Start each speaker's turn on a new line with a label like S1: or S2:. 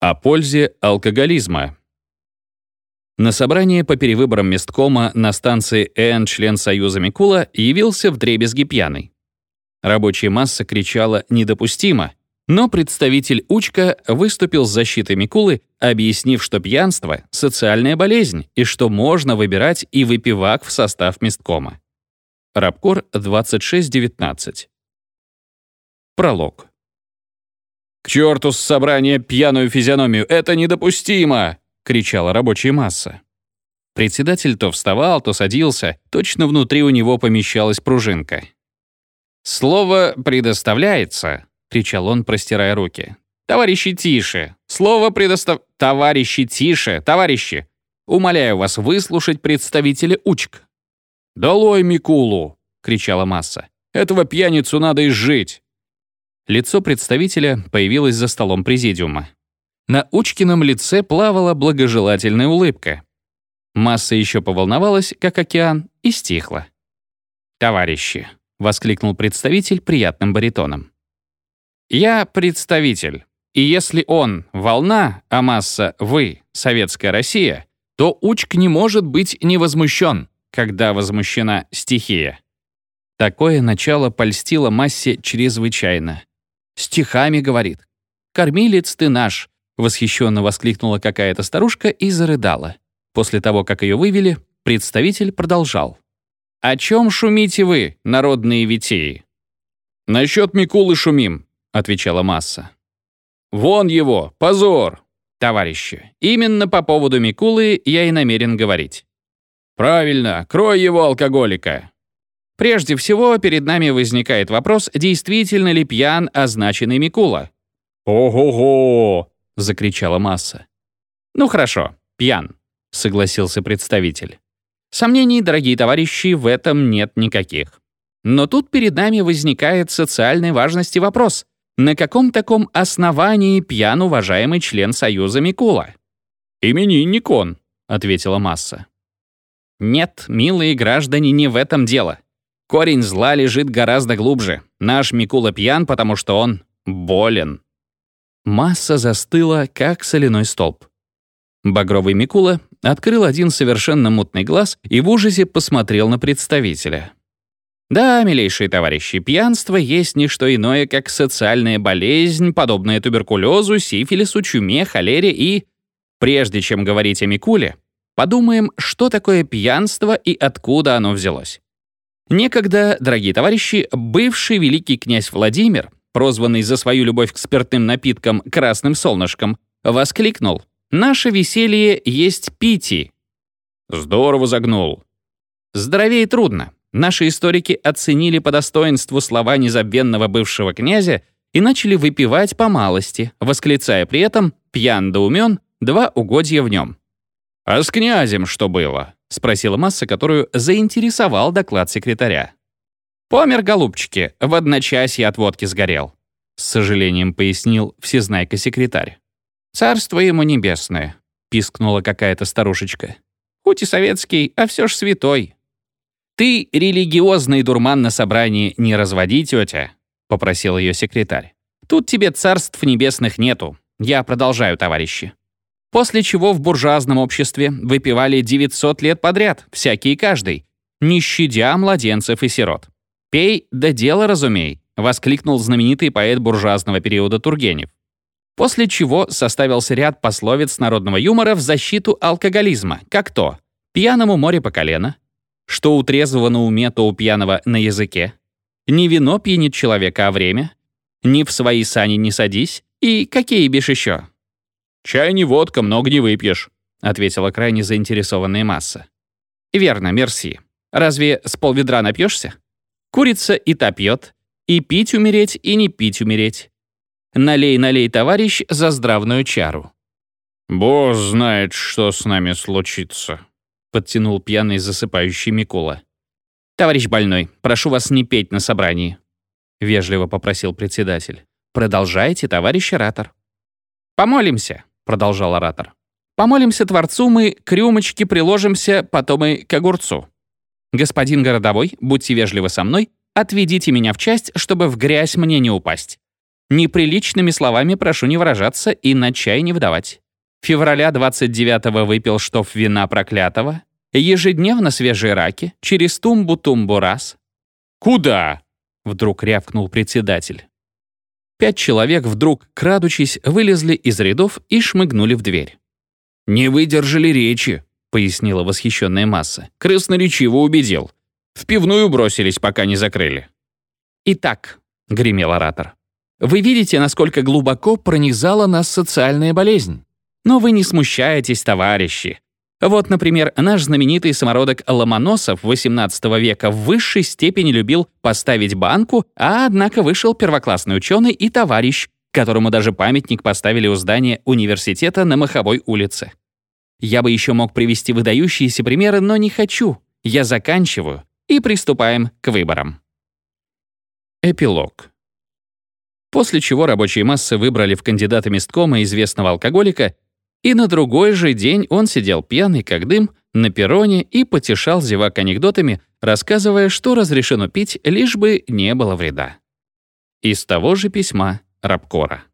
S1: О пользе алкоголизма. На собрание по перевыборам месткома на станции Н член Союза Микула явился вдребезги пьяный. Рабочая масса кричала «недопустимо», но представитель Учка выступил с защитой Микулы, объяснив, что пьянство — социальная болезнь и что можно выбирать и выпивак в состав месткома. Рабкор 2619. Пролог. «К черту с собрания пьяную физиономию! Это недопустимо!» — кричала рабочая масса. Председатель то вставал, то садился, точно внутри у него помещалась пружинка. «Слово предоставляется», — кричал он, простирая руки. «Товарищи, тише! Слово предостав... Товарищи, тише! Товарищи! Умоляю вас выслушать представителя УЧК». «Долой Микулу!» — кричала масса. «Этого пьяницу надо изжить!» Лицо представителя появилось за столом президиума. На Учкином лице плавала благожелательная улыбка. Масса еще поволновалась, как океан, и стихла. «Товарищи!» — воскликнул представитель приятным баритоном. «Я представитель, и если он — волна, а масса — вы, советская Россия, то Учк не может быть не возмущен, когда возмущена стихия». Такое начало польстило массе чрезвычайно. Стихами говорит. «Кормилец ты наш!» — восхищенно воскликнула какая-то старушка и зарыдала. После того, как ее вывели, представитель продолжал. «О чем шумите вы, народные витеи?» «Насчет Микулы шумим», — отвечала масса. «Вон его! Позор!» «Товарищи, именно по поводу Микулы я и намерен говорить». «Правильно, крой его, алкоголика!» Прежде всего, перед нами возникает вопрос, действительно ли пьян означенный Микула. «Ого-го!» — закричала масса. «Ну хорошо, пьян», — согласился представитель. Сомнений, дорогие товарищи, в этом нет никаких. Но тут перед нами возникает социальной важности вопрос. На каком таком основании пьян уважаемый член Союза Микула? «Именинник он», — ответила масса. «Нет, милые граждане, не в этом дело. Корень зла лежит гораздо глубже. Наш Микула пьян, потому что он болен. Масса застыла, как соляной столб. Багровый Микула открыл один совершенно мутный глаз и в ужасе посмотрел на представителя. Да, милейшие товарищи, пьянство есть не что иное, как социальная болезнь, подобная туберкулезу, сифилису, чуме, холере и... Прежде чем говорить о Микуле, подумаем, что такое пьянство и откуда оно взялось. Некогда, дорогие товарищи, бывший великий князь Владимир, прозванный за свою любовь к спиртным напиткам «красным солнышком», воскликнул «Наше веселье есть пити». Здорово загнул. Здоровее трудно. Наши историки оценили по достоинству слова незабвенного бывшего князя и начали выпивать по малости, восклицая при этом «пьян да умен, два угодья в нем». «А с князем что было?» — спросила масса, которую заинтересовал доклад секретаря. «Помер, голубчики, в одночасье от водки сгорел», — с сожалением пояснил всезнайка-секретарь. «Царство ему небесное», — пискнула какая-то старушечка. «Хоть и советский, а все ж святой». «Ты религиозный дурман на собрании не разводи, тетя», — попросил ее секретарь. «Тут тебе царств небесных нету. Я продолжаю, товарищи. После чего в буржуазном обществе выпивали 900 лет подряд, всякий и каждый, не щадя младенцев и сирот. «Пей, да дело разумей», — воскликнул знаменитый поэт буржуазного периода Тургенев. После чего составился ряд пословиц народного юмора в защиту алкоголизма, как то «пьяному море по колено», «что у трезвого на уме, то у пьяного на языке», «не вино пьянит человека, а время», «ни в свои сани не садись» и какие бишь еще. «Чай не водка, много не выпьешь», — ответила крайне заинтересованная масса. «Верно, мерси. Разве с полведра напьешься? Курица и та пьет, и пить умереть, и не пить умереть. Налей, налей, товарищ, за здравную чару».
S2: «Бог знает, что с нами случится», — подтянул пьяный засыпающий Микула.
S1: «Товарищ больной, прошу вас не петь на собрании», — вежливо попросил председатель. «Продолжайте, товарищ оратор». «Помолимся», продолжал оратор. «Помолимся Творцу мы, к рюмочке приложимся, потом и к огурцу. Господин городовой, будьте вежливы со мной, отведите меня в часть, чтобы в грязь мне не упасть. Неприличными словами прошу не выражаться и на чай не вдавать. Февраля 29-го выпил штоф вина проклятого, ежедневно свежие раки, через тумбу-тумбу раз.
S2: «Куда?»
S1: — вдруг рявкнул председатель. Пять человек вдруг, крадучись, вылезли из рядов и шмыгнули в дверь.
S2: «Не выдержали речи», — пояснила восхищенная масса. «Красноречиво убедил. В пивную бросились, пока не закрыли».
S1: «Итак», — гремел оратор, «вы видите, насколько глубоко пронизала нас социальная болезнь. Но вы не смущаетесь, товарищи. Вот, например, наш знаменитый самородок Ломоносов XVIII века в высшей степени любил поставить банку, а однако вышел первоклассный ученый и товарищ, которому даже памятник поставили у здания университета на Маховой улице. Я бы еще мог привести выдающиеся примеры, но не хочу. Я заканчиваю, и приступаем к выборам. Эпилог. После чего рабочие массы выбрали в кандидаты месткома известного алкоголика и на другой же день он сидел пьяный, как дым, на перроне и потешал зевак анекдотами, рассказывая, что разрешено пить, лишь бы не было вреда. Из того же письма Рабкора.